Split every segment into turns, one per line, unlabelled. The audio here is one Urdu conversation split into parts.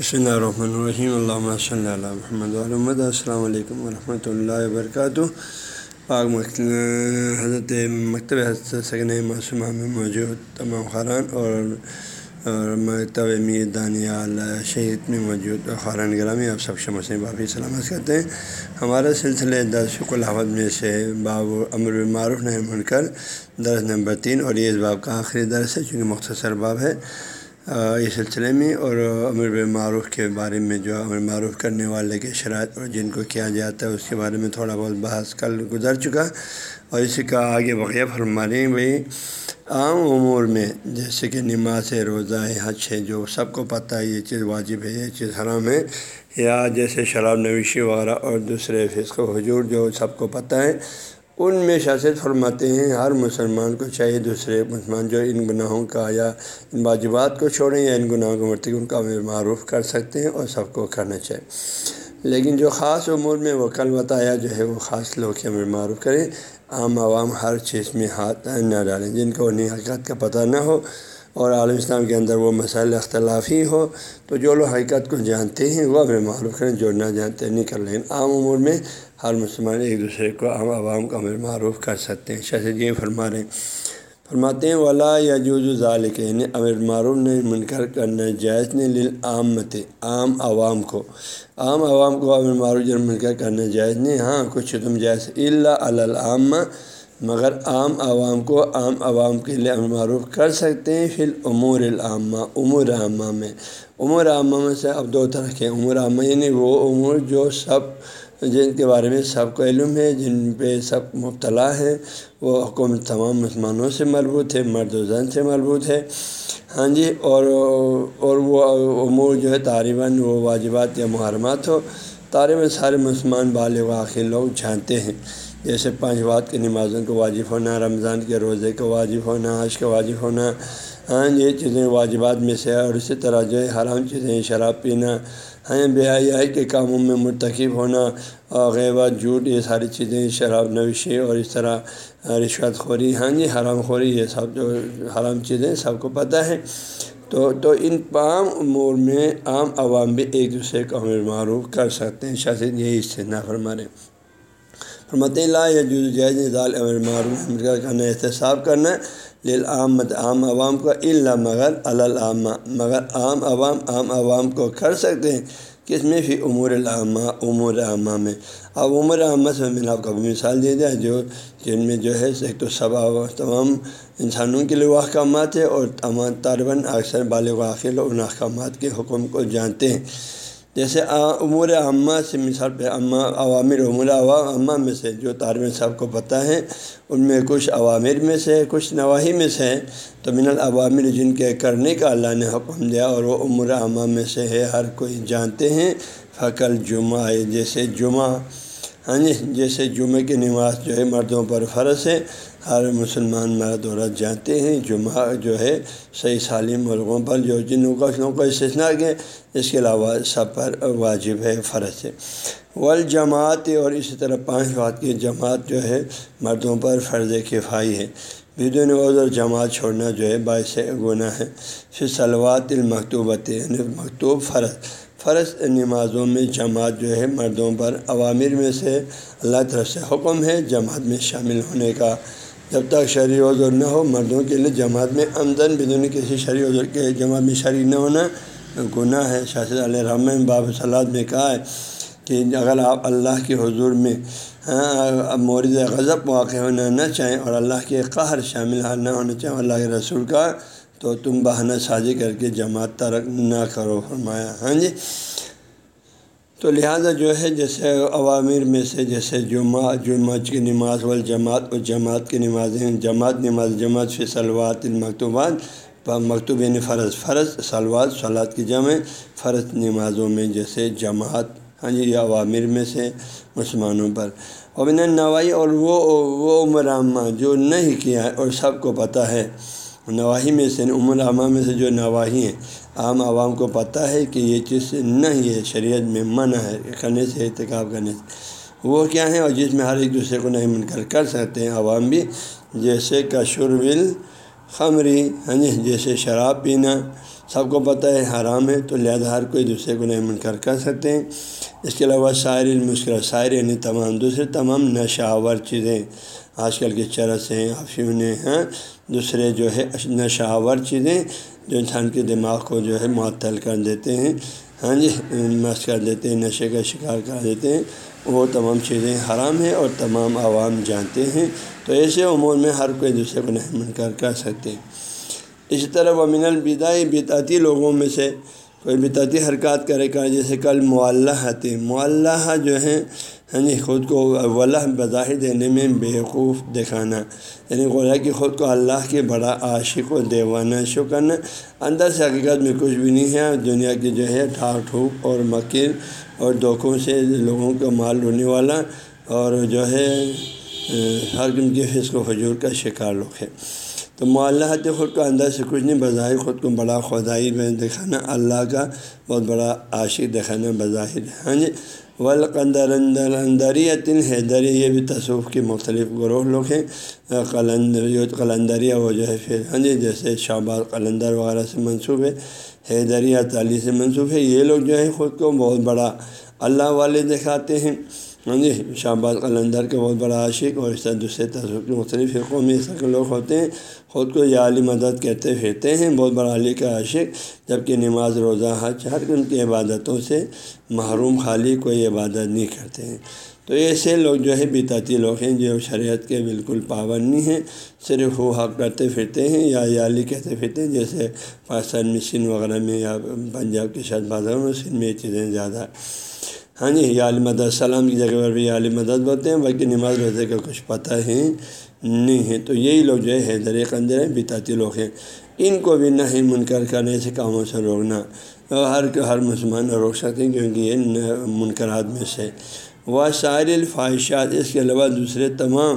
بسم اللہ الرحمن الرحیم اللہ صلی اللہ محمد محمد السلام علیکم ورحمۃ اللہ وبرکاتہ پاک حضرت مکتب حضرت سگن معصومہ میں موجود تمام خاران اور اور مکتب میر دانیال شہید میں موجود خاران گرامی آپ سب شمس بابی سلامت کرتے ہیں ہمارا سلسلے درس الحمد میں سے باب امر معروف نے من کر درس نمبر تین اور یہ اس باب کا آخری درس ہے چونکہ مختصر باب ہے اس سلسلے میں اور امر معروف کے بارے میں جو امر معروف کرنے والے کے شرائط اور جن کو کیا جاتا ہے اس کے بارے میں تھوڑا بہت بحث کل گزر چکا اور اسی کا آگے بقیہ فرما رہے ہیں بھائی عام امور میں، جیسے کہ نماز ہے، روزہ ہے، حج ہے، جو سب کو پتہ ہے، یہ چیز واجب ہے، یہ چیز حرام ہے، یا جیسے شراب نویشی وغیرہ اور دوسرے فسق و حجور جو سب کو پتہ ہے ان میں شاست فرماتے ہیں، ہر مسلمان کو چاہیے دوسرے مسلمان جو ان گناہوں کا یا ان واجبات کو چھوڑیں یا ان گناہوں کو مرتکب ان کا معروف کر سکتے ہیں اور سب کو کرنا چاہیے۔ لیکن جو خاص امور میں وہ کل بتایا جو ہے، وہ خاص لوگ کے امر معروف کریں۔ عام عوام ہر چیز میں ہاتھ نہ ڈالیں، جن کو انہیں حقیقت کا پتہ نہ ہو اور عالم اسلام کے اندر وہ مسائل اختلافی ہو، تو جو لوگ حقیقت کو جانتے ہیں، وہ ہمیں معروف کریں، جو نہ جانتے نہیں کر لیں عام امور میں ہر مسلمان ایک دوسرے کو عام عوام کا امر معروف کر سکتے ہیں۔ شاید یہ فرما رہے ہیں۔ فرماتے ہیں، ولا یا جو جو ظال یعنی امر معروف نے منکر کرنا جائز نے لل عامت عام عوام کو۔ عام عوام کو امر معروف جرم منکر کرنا جائز نہیں۔ ہاں کچھ تم جائز اللہ العامہ مگر عام عوام کو عام عوام کے لیے امر معروف کر سکتے ہیں۔ پھر امور العامہ امور عامہ میں۔ امور عامہ میں سے اب دو طرح کے امور عامہ یعنی وہ امور جو سب جن کے بارے میں سب کو علم ہے، جن پہ سب مبتلا ہے، وہ حکومت تمام مسلمانوں سے مربوط ہے، مرد و زن سے مربوط ہے۔ ہاں جی اور اور وہ امور جو ہے طالباً وہ واجبات یا محرمات ہو، طالباً سارے مسلمان بالغ آخر لوگ جانتے ہیں۔ جیسے پانچ بات کی نمازوں کو واجب ہونا، رمضان کے روزے کو واجب ہونا، حج کا واجب ہونا ہاں یہ چیزیں واجبات میں سے اور اسی طرح جو ہے حرام چیزیں، شراب پینا ہاں بے حیائی کے کاموں میں مرتکب ہونا، غیبت، جھوٹ، یہ ساری چیزیں، شراب نوشی اور اس طرح رشوت خوری ہاں جی حرام خوری، یہ سب جو حرام چیزیں سب کو پتہ ہے تو تو ان تمام امور میں عام عوام بھی ایک دوسرے کو امر معروف کر سکتے ہیں، شاید یہی اس سے نہ فرمارے فرمت لا یا جو جائز نظال امر معروف کرنا احتساب کرنا۔ لل عام عوام کا اللہ مگر العامہ، مگر عام عوام عام عوام کو کر سکتے ہیں۔ کس میں؟ بھی امور العامہ، امور عامہ میں۔ اب عمر عامہ سے میں نے آپ کو مثال دے دیا، جو جن میں جو ہے، ایک تو سب تمام انسانوں کے لیے وہ احکامات ہے اور تمام طالباً اکثر بالغ آخر ان احکامات کے حکم کو جانتے ہیں۔ جیسے امور عامہ سے مثال پہ اماں عوامر، امور عامہ میں سے جو طالب صاحب کو پتہ ہے، ان میں کچھ عوامر میں سے، کچھ نواحی میں سے ہیں تو من العوامر جن کے کرنے کا اللہ نے حکم دیا اور وہ امور عامہ میں سے ہے، ہر کوئی جانتے ہیں۔ فقل جمعہ، جیسے جمعہ ہاں جی جیسے جمعہ کی نماز جو ہے مردوں پر فرض ہے، ہر مسلمان مرد عورت جانتے ہیں، جمعہ جو ہے صحیح سالم ملکوں پر جو جن لوگوں کو استثنا کے، اس کے علاوہ سب پر واجب ہے، فرض ہے۔ والجماعت، اور اسی طرح پانچ بات کی جماعت جو ہے مردوں پر فرض کفائی ہے۔ بدون عذر جماعت چھوڑنا جو ہے باعث گناہ ہے۔ پھر سلوات المکتوبت یعنی مکتوب فرض۔ فرض نمازوں میں جماعت جو ہے مردوں پر عوامر میں سے اللہ طرف سے حکم ہے جماعت میں شامل ہونے کا۔ جب تک شرع عذر نہ ہو، مردوں کے لیے جماعت میں آمدن بدون کسی شرع عذر کے جماعت میں شریک نہ ہونا گناہ ہے۔ شاست علیہ رحمٰ باب صلاح میں کہا ہے کہ اگر آپ اللہ کے حضور میں ہاں، مورد غضب واقع ہونا نہ چاہیں اور اللہ کے قہر شامل نہ ہونا چاہیں، اللہ کے رسول کا تو تم بہانہ سازی کر کے جماعت ترک نہ کرو، فرمایا۔ ہاں جی۔ تو لہٰذا جو ہے، جیسے عوامر میں سے جیسے جمعہ جمعہ کی نماز والجماعت اور جماعت کی نمازیں، جماعت نماز، جماعت فی سلوات المکتوبات مکتوب یعنی فرض۔ فرض سلوات صلات کی جمع، فرض نمازوں میں جیسے جماعت۔ ہاں جی عوامر میں سے مسلمانوں پر۔ اور نوائی اور وہ وہ عمر عامہ جو نہیں کیا ہے، اور سب کو پتہ ہے۔ نواحی میں سے عمر عامہ میں سے جو نواحی ہیں، عام عوام کو پتہ ہے کہ یہ چیز نہیں ہے، شریعت میں منع ہے کرنے سے احتکاب کرنے سے۔ وہ کیا ہیں؟ اور جس میں ہر ایک دوسرے کو نہیں منکر کر سکتے ہیں عوام بھی، جیسے کا خمری ہاں جی جیسے شراب پینا۔ سب کو پتہ ہے حرام ہے، تو لہٰذا ہر کوئی دوسرے کو نہیں منکر کر سکتے ہیں۔ اس کے علاوہ شاعر المشکل شاعر یعنی تمام، دوسرے تمام نشاور چیزیں۔ آج کل کے چرس ہیں افیون ہیں، دوسرے جو ہے نشاور چیزیں جو انسان کے دماغ کو جو ہے معطل کر دیتے ہیں۔ ہاں جی مس کر دیتے ہیں، نشے کا شکار کر دیتے ہیں۔ وہ تمام چیزیں حرام ہیں اور تمام عوام جانتے ہیں۔ تو ایسے امور میں ہر کوئی دوسرے کو نہیں منکر کر سکتے۔ اسی طرح وہ من البدائی بتاتی لوگوں میں سے کوئی بتاتی حرکات کرے گا جیسے کل معلّہ تھے معلّہ جو ہیں ہاں جی خود کو ولہ بظاہر دینے میں بیوقوف دکھانا یعنی گویا کہ خود کو اللہ کے بڑا عاشق و دیوانہ شو کرنا۔ اندر سے حقیقت میں کچھ بھی نہیں ہے، دنیا کی جو ہے ٹھاک ٹھوک اور مکر اور دھوکوں سے لوگوں کا مال رونے والا اور جو ہے، ہر قسم کے حص و حجور کا شکار لوگ ہے تو معلّہ خود کو اندر سے کچھ نہیں، بظاہر خود کو بڑا خدائی میں دکھانا، اللہ کا بہت بڑا عاشق دکھانا بظاہر۔ ہاں جی؟ ولقندر قلندریت حیدری یہ بھی تصوف کے مختلف گروہ لوگ ہیں۔ قلندر قلندریہ وہ جو ہے پھر ہاں جی جیسے شہباز قلندر وغیرہ سے منسوب ہے۔ حیدریہ تعلی سے منسوب ہے۔ یہ لوگ جو ہے خود کو بہت بڑا اللہ والے دکھاتے ہیں۔ ہاں جی شہباز قلندر کے بہت بڑا عاشق اور اس طرح دوسرے تصوف کے مختلف حقوق میں اس طرح کے لوگ ہوتے ہیں۔ خود کو یہ عالی مدد کہتے پھرتے ہیں، بہت بڑا علی کا عاشق جبکہ نماز روزہ، حج، ہر ان کی عبادتوں سے محروم خالی کوئی عبادت نہیں کرتے ہیں۔ تو ایسے لوگ جو ہے بیتاتی لوگ ہیں، جو شریعت کے بالکل پابند نہیں ہیں، صرف وہ حق کرتے پھرتے ہیں یا علی کہتے پھرتے ہیں۔ جیسے پاکستان میں سندھ وغیرہ میں یا پنجاب کے شاید بازاروں میں سندھ میں یہ چیزیں زیادہ ہاں جی یا عالمد السلام کی جگہ پر بھی عالم مدد بولتے ہیں باقی نماز روزے کا کچھ پتہ ہی نہیں ہے۔ تو یہی لوگ جو ہے، حیدر قندر ہیں بتاتی لوگ ہیں۔ ان کو بھی نہ ہی منکر کرنے سے کاموں سے روکنا۔ ہر ہر مسلمان روک سکتے ہیں، کیونکہ یہ منکرات میں سے۔ وہ شاعر الفواہشات اس کے علاوہ دوسرے تمام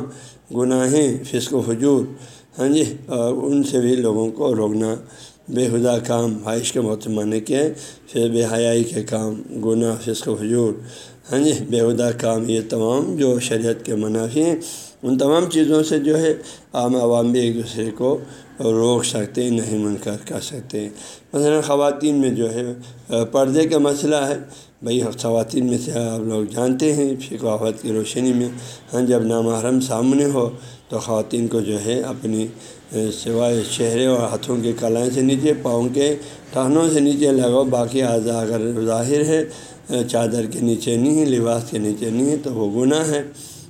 گناہیں، فسق و حجور ہاں جی اور ان سے بھی لوگوں کو روکنا۔ بے کام، خواہش کے بہت معنی کے پھر بے حیائی کے کام، گناہ، فسق و حجور ہاں جی بے خدا کام یہ تمام جو شریعت کے منافی ہیں، ان تمام چیزوں سے جو ہے عام عوام بھی ایک دوسرے کو روک سکتے ہیں، نہیں منکر کر سکتے ہیں۔ مثلاً خواتین میں جو ہے، پردے کا مسئلہ ہے۔ بھائی، خواتین میں سے آپ لوگ جانتے ہیں فقافت کی روشنی میں ہاں جی، جب نامحرم سامنے ہو تو خواتین کو جو ہے اپنی سوائے چہرے اور ہاتھوں کے کلائیں سے نیچے، پاؤں کے ٹہنوں سے نیچے لگاؤ باقی اعضا اگر ظاہر ہے چادر کے نیچے نہیں ہے لباس کے نیچے نہیں ہے تو وہ گناہ ہے۔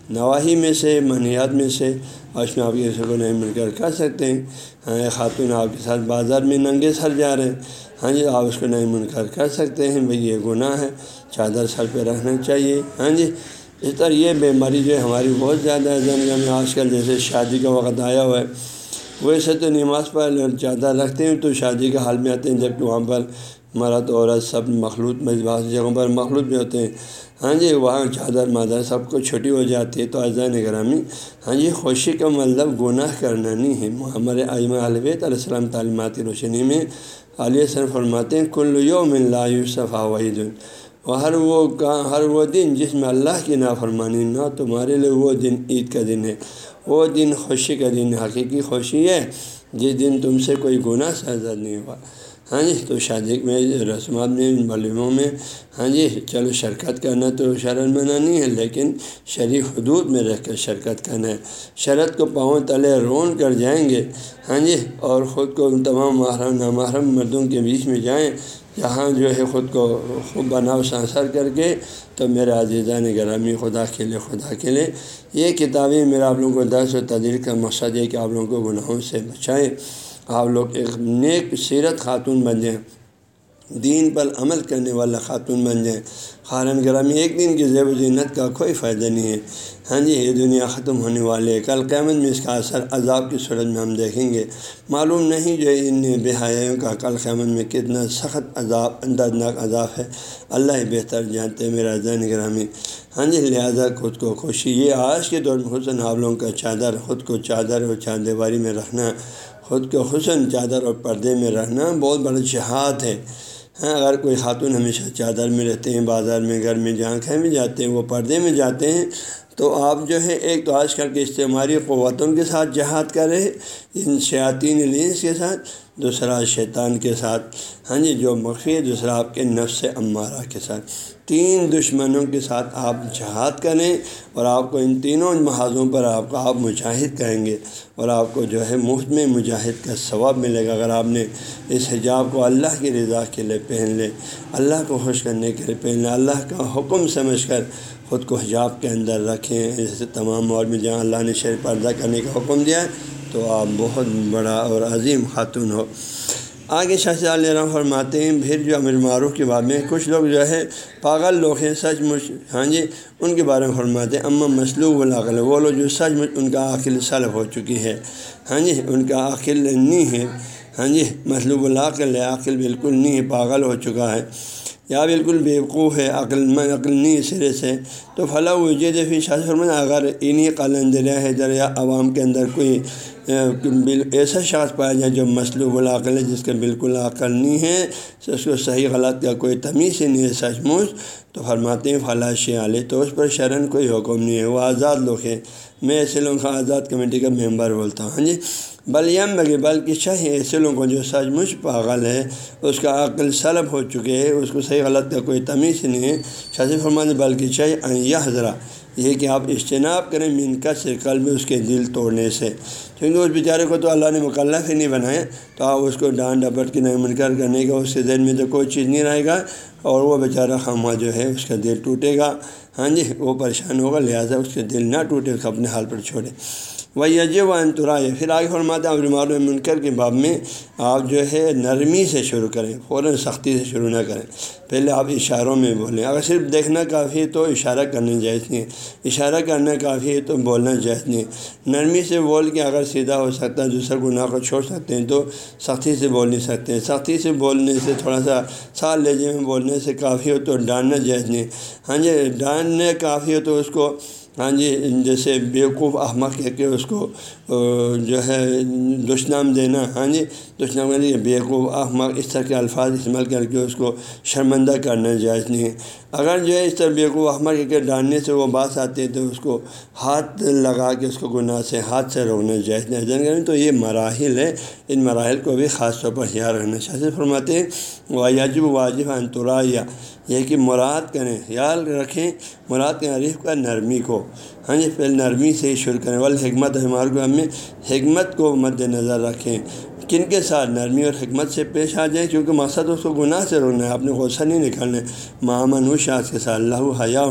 نواحی میں سے منیات میں سے اور اس میں آپ کسی کو نہیں مل کر کر سکتے ہیں۔ ہاں خاتون آپ کے ساتھ بازار میں ننگے سر جا رہے ہیں۔ ہاں جی آپ اس کو نہیں مل کر کر سکتے ہیں۔ بھئی یہ گناہ ہے۔ چادر سر پہ رہنا چاہیے۔ ہاں جی اس طرح یہ بیماری جو ہے، ہماری بہت زیادہ ہے۔ زندگی میں آج کل جیسے شادی کا وقت آیا ہوا ہے۔ ویسے تو نماز پر چادر رکھتے ہیں تو شادی کے حال میں آتے ہیں، جبکہ وہاں پر مرد، عورت سب مخلوط میں، بعض جگہوں پر مخلوط بھی ہوتے ہیں۔ ہاں جی وہاں چادر مادر سب کو چھٹی ہو جاتی ہے تو اذان گرامی ہاں جی خوشی کا مطلب گناہ کرنا نہیں ہے۔ ہمارے عیم علیہ علیہ السلام تعلیماتی روشنی میں علیہ سر فرماتے ہیں، کل یوم اللہ یوسف وحید اور ہر وہ کا ہر وہ دن جس میں اللہ کی نافرمانی نہ تمہارے لیے وہ دن عید کا دن ہے۔ وہ دن خوشی کا دن حقیقی خوشی ہے۔ جس دن تم سے کوئی گناہ سازد نہیں ہوا۔ ہاں جی تو شادی میں، رسومات میں ولیموں میں۔ ہاں جی چلو شرکت کرنا تو شرط منع نہیں ہے، لیکن شرع حدود میں رہ کر شرکت کرنا ہے۔ شرط کو پاؤں تلے رون کر جائیں گے۔ ہاں جی اور خود کو تمام محرم، نامحرم مردوں کے بیچ میں جائیں۔ یہاں جو ہے خود کو خوب بناؤ سانسر کر کے تو میرے عزیزان گرامی خدا کے لیے خدا کے لیے یہ کتابیں میرا آپ لوگوں کو درس و تدیر کا مقصد ہے کہ آپ لوگوں کو گناہوں سے بچائیں۔ آپ لوگ ایک نیک سیرت خاتون بن جائیں۔ دین پر عمل کرنے والا خاتون بن جائیں۔ خارن گرامی ایک دن کی زیب و زینت کا کوئی فائدہ نہیں ہے۔ ہاں جی یہ دنیا ختم ہونے والے کل قیامت میں اس کا اثر عذاب کی صورت میں ہم دیکھیں گے۔ معلوم نہیں جو ان بے کا کل قیامت میں کتنا سخت عذاب دردناک عذاب ہے۔ اللہ ہی بہتر جانتے میرا زین گرامی۔ ہاں جی لہٰذا خود کو خوشی۔ یہ آج کے دور میں حسن آپ لوگوں کا چادر، خود کو چادر اور چادر میں رکھنا خود کو حسن چادر اور پردے میں رہنا بہت بڑا جہاد ہے۔ ہاں اگر کوئی خاتون ہمیشہ چادر میں رہتے ہیں، بازار میں، گھر میں، جہاں کہیں بھی جاتے ہیں، وہ پردے میں جاتے ہیں، تو آپ جو ہے ایک تو آج کل کے استعماری قوتوں کے ساتھ جہاد کریں ان شیاطین لینس کے ساتھ دوسرا شیطان کے ساتھ۔ ہاں جی جو مخفی دوسرا آپ کے نفس امارہ کے ساتھ۔ تین دشمنوں کے ساتھ آپ جہاد کریں اور آپ کو ان تینوں محاذوں پر آپ کو، آپ مجاہد کہیں گے اور آپ کو جو ہے مفت میں مجاہد کا ثواب ملے گا۔ اگر آپ نے اس حجاب کو اللہ کی رضا کے لیے پہن لے، اللہ کو خوش کرنے کے لیے پہن لے، اللہ کا حکم سمجھ کر خود کو حجاب کے اندر رکھیں۔ جیسے تمام اور میں جہاں اللہ نے شیر پردہ کرنے کا حکم دیا ہے تو آپ بہت بڑا اور عظیم خاتون ہو۔ آگے شاہ صاحب علیہ رحم فرماتے ہیں، پھر جو امیر معروف کے بارے میں کچھ لوگ جو ہے پاگل لوگ ہیں، سچ مچ ہاں جی ان کے بارے میں فرماتے ہیں۔ اما مسلوب العقل، وہ لوگ جو سچ مچ، ان کا عقل سلب ہو چکی ہے ہاں جی ان کا عقل نہیں ہے۔ ہاں جی مسلوب العقل ہے عقل بالکل نہیں ہے پاگل ہو چکا ہے۔ یا بالکل بیوقوف ہے، عقل میں عقل نہیں سرے سے۔ تو فلاں وجید فی شاہ فرما اگر انہیں قلندریا ہے، دریا عوام کے اندر کوئی ایسا شخص پایا جائے جو مسلوب العقل ہے، جس کا بالکل عقل نہیں ہے، اس کو صحیح، غلط کا کوئی تمیز ہی نہیں ہے، سچ مچ تو فرماتے ہیں فلاش علیہ تو اس پر شرن کوئی حکم نہیں ہے، وہ آزاد لوگ ہیں۔ میں ایسے لوگوں کا آزاد کمیٹی کا ممبر بولتا ہوں ہاں جی؟ بلیم بگے، بلکہ چاہے ایسے لوگوں کو جو سچ مچ پاگل ہے اس کا عقل سلب ہو چکے ہے اس کو صحیح غلط کا کوئی تمیز نہیں ہے۔ شاذ فرمان بلکہ چاہے یہ حضرہ یہ کہ آپ اجتناب کریں منکت سے کل اس کے دل توڑنے سے۔ کیونکہ اس بیچارے کو تو اللہ نے مکلف ہی نہیں بنائے تو آپ اس کو ڈانٹ ڈپٹ کے نہیں منکر کرنے کا، اس کے ذہن میں تو کوئی چیز نہیں رہے گا، اور وہ بیچارہ خامہ جو ہے، اس کا دل ٹوٹے گا۔ ہاں جی وہ پریشان ہوگا، لہٰذا اس کے دل نہ ٹوٹے، اس کو اپنے حال پر چھوڑے۔ وہ یج و انترائے پھر آگے فرماتے ہیں ابرمار منکر کے باب میں آپ جو ہے نرمی سے شروع کریں، فوراً سختی سے شروع نہ کریں۔ پہلے آپ اشاروں میں بولیں۔ اگر صرف دیکھنا کافی ہے تو اشارہ کرنا جائز نہیں اشارہ کرنا کافی ہے تو بولنا جائز نہیں نرمی سے بول کے اگر سیدھا ہو سکتا ہے، دوسرا گناہ کو چھوڑ سکتے ہیں، تو سختی سے بول نہیں سکتے ہیں۔ سختی سے بولنے سے تھوڑا سا سال لہجے میں بولنے سے کافی ہو تو ڈانٹنا جائز نہیں ہاں جی ڈانٹنے کافی ہو تو اس کو ہاں جی جیسے بیوقوف احمد کہہ کے اس کو جو ہے دشنام دینا ہاں جی دشنام کرنے بیوقوف احمد اس طرح کے الفاظ استعمال کر کے اس کو شرمندہ کرنا جائز نہیں ہے۔ اگر جو ہے اس طرح بیوقوف احمد کے ڈالنے سے وہ بات آتی ہے تو اس کو ہاتھ لگا کے اس کو گناہ سے ہاتھ سے روکنا جائز نہیں کریں تو یہ مراحل ہے۔ ان مراحل کو بھی خاص طور پر خیال رکھنا۔ چاہیے فرماتے ہیں واجب واجب انترایا یہ کہ مراد کریں، خیال رکھیں۔ مراد کریں عریف کا نرمی کو۔ ہاں جی پھر نرمی سے ہی شروع کریں۔ والے حکمت ہمارے کو ہمیں حکمت کو مد نظر رکھیں۔ کن کے ساتھ نرمی اور حکمت سے پیش آ جائیں؟ کیونکہ مقصد اس کو گناہ سے رونا ہے۔ اپنے غصہ نہیں نکالنا ہے۔ معامن و شاذ کے ساتھ، اللہ حیا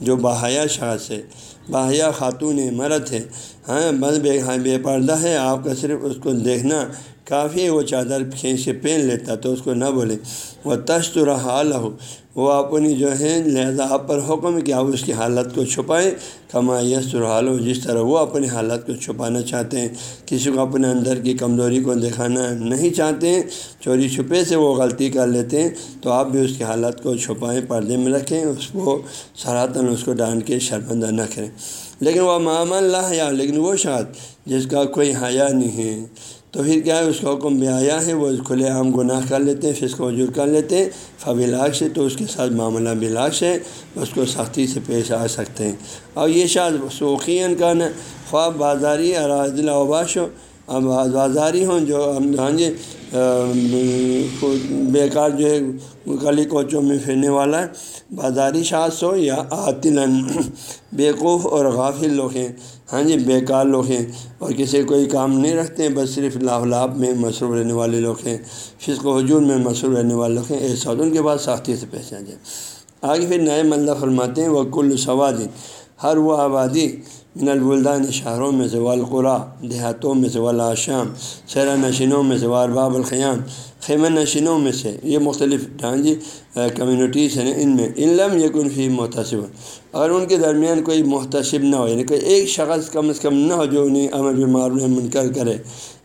جو باحیا شاذ ہے باحیا خاتون مرد ہے۔ ہاں بس بے ہاں، بے پردہ ہے۔ آپ کا صرف اس کو دیکھنا کافی وہ چادر کھینچ کے پہن لیتا تو اس کو نہ بولے۔ وہ تشت رہا ہو وہ اپنی جو ہے لہذا آپ پر حکم کہ آپ اس کی حالت کو چھپائیں۔ کما یس رحال ہو جس طرح وہ اپنی حالت کو چھپانا چاہتے ہیں۔ کسی کو اپنے اندر کی کمزوری کو دکھانا نہیں چاہتے ہیں۔ چوری چھپے سے وہ غلطی کر لیتے ہیں۔ تو آپ بھی اس کی حالت کو چھپائیں، پردے میں رکھیں۔ اس کو سراتن، اس کو ڈانٹ کے شرمندہ نہ کریں۔ لیکن وہ معاملہ اللہ حیا، لیکن وہ شاد جس کا کوئی حیا نہیں ہے۔ تو پھر کیا ہے؟ اس کا حکم بھی آیا ہے، وہ کھلے عام گناہ کر لیتے ہیں پھر اس کو وجود کر لیتے ہیں فبلاک سے تو اس کے ساتھ معاملہ بلاک ہے، اس کو سختی سے پیش آ سکتے ہیں۔ اور یہ شاید شوقین کا نا خواب بازاری اراض اوباش ہو۔ اب بازاری ہوں جو ہاں جی بیکار جو ہے، گلی کوچوں میں پھرنے والا ہے۔ بازاری شاذ ہو یا عاطل بیوقوف اور غافل لوگ ہیں۔ ہاں جی بیکار لوگ ہیں۔ اور کسی کوئی کام نہیں رکھتے ہیں بس صرف لاہ لاب میں مصروف رہنے والے لوگ ہیں۔ فسق و حجور میں مصروف رہنے والے لوگ ہیں۔ ایسا ان کے بعد سختی سے پیش آ جائیں آگے پھر نئے ملدہ فرماتے ہیں وہ کل سوادن ہر وہ آبادی من البلدان شہروں میں سے والقرا دیہاتوں میں سے والاشام شہرہ نشینوں میں سے وارباب الخیام خیمہ نشینوں میں سے یہ مختلف ہاں جی کمیونٹیز ہیں ان میں علم یقن فی محتسب اگر ان کے درمیان کوئی محتسب نہ ہو یعنی کوئی ایک شخص کم از کم نہ ہو جو انہیں امر بالمعروف منکر کرے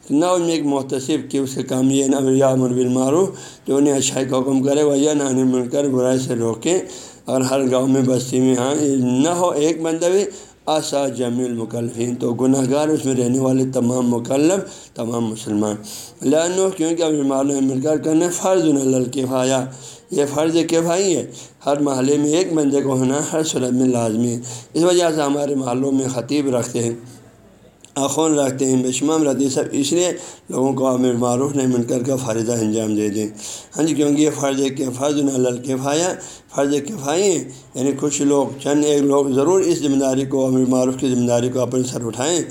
نہ ان میں ایک محتسب کہ اس کے کام یہ نہ یا امر بالمعروف جو انہیں اچھائی کا حکم کرے وہ یا نہ من کر برائی سے روکیں۔ اگر ہر گاؤں میں بستی میں ہاں نہ ہو ایک بندہ بھی، آسا جمی المکلفین تو گناہ گار اس میں رہنے والے تمام مکلف، تمام مسلمان۔ لانو کیونکہ اب معلوم مل کر کرنے فرض الکفایا یہ فرض کفائی ہے۔ ہر محلے میں ایک بندے کو ہونا، ہر صورت میں لازمی ہے۔ اس وجہ سے ہمارے محلوں میں خطیب رکھتے ہیں۔ اخون رکھتے ہیں، بشمام رہتے ہیں، سب اس لیے لوگوں کو امر معروف نہیں مل کر کا فرضہ انجام دے دیں۔ ہاں جی کیونکہ یہ فرض کے فرض الکفایا فرض کفائی ہیں یعنی کچھ لوگ، چند ایک لوگ ضرور اس ذمہ داری کو امر معروف کی ذمہ داری کو اپنے سر اٹھائیں۔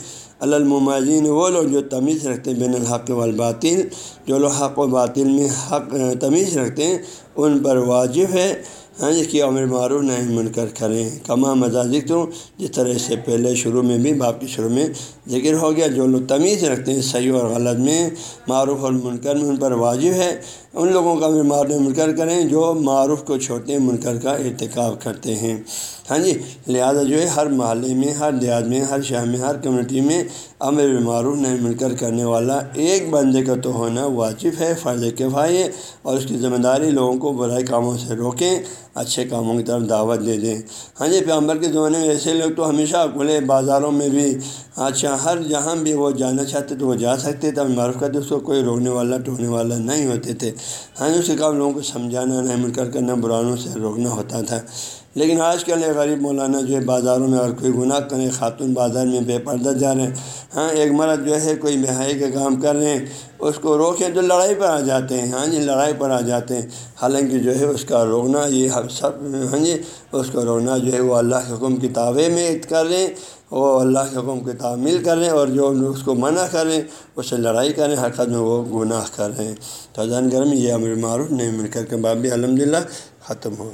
الممازین وہ لوگ جو تمیز رکھتے ہیں بین الحق والباطل، جو لوگ حق و باطل میں حق، تمیز رکھتے ہیں، ان پر واجب ہے۔ ہاں جی کہ عمر معروف نہیں منکر کریں۔ کما مزاجک تو، جس طرح سے پہلے شروع میں بھی باقی شروع میں ذکر ہو گیا، جو لوگ تمیز رکھتے ہیں، صحیح اور غلط میں معروف اور منکر میں ان پر واجب ہے۔ ان لوگوں کا بھی معروف منکر کریں، جو معروف کو چھوڑتے منکر کا ارتکاب کرتے ہیں۔ ہاں جی لہٰذا جو ہے، ہر محلے میں، ہر دیہات میں، ہر شہر میں، ہر کمیونٹی میں امر معروف نہیں منکر کرنے والا ایک بندے کا تو ہونا واجب ہے، فرض کفائی ہے اور اس کی ذمہ داری لوگوں کو برائی کاموں سے روکیں۔ اچھے کاموں کی طرف دعوت دے دیں۔ ہاں جی پیغمبر کے زمانے میں ایسے لوگ تو ہمیشہ کھلے، بازاروں میں بھی۔ اچھا ہر جہاں بھی وہ جانا چاہتے تو وہ جا سکتے تھے معروف کرتے اس کو کوئی روکنے والا، ٹوکنے والا نہیں ہوتے تھے۔ ہاں جی اس کے کام لوگوں کو سمجھانا نہ مل کر کرنا برانوں سے روکنا ہوتا تھا۔ لیکن آج کل غریب مولانا جو ہے بازاروں میں اگر کوئی گناہ کرے، خاتون بازار میں بے پردہ جا رہے ہیں۔ ہاں ایک مرد جو ہے کوئی بہائی کا کام کر رہے ہیں، اس کو روکیں تو لڑائی پر آ جاتے ہیں۔ ہاں جی لڑائی پر آ جاتے ہیں۔ حالانکہ جو ہے اس کا روکنا، یہ سب ہاں جی اس کو روکنا جو ہے وہ اللہ کے حکم کتابیں میں کر رہے ہیں۔ وہ اللہ کے حکم کی تعمیل کر رہے ہیں اور جو اس کو منع کر رہے ہیں، اس سے لڑائی کر رہے ہیں میں وہ گناہ کر رہے ہیں۔ تو جان گرم یہ امر معروف، نہیں مل کر کے باب بھی الحمد للہ ختم ہوا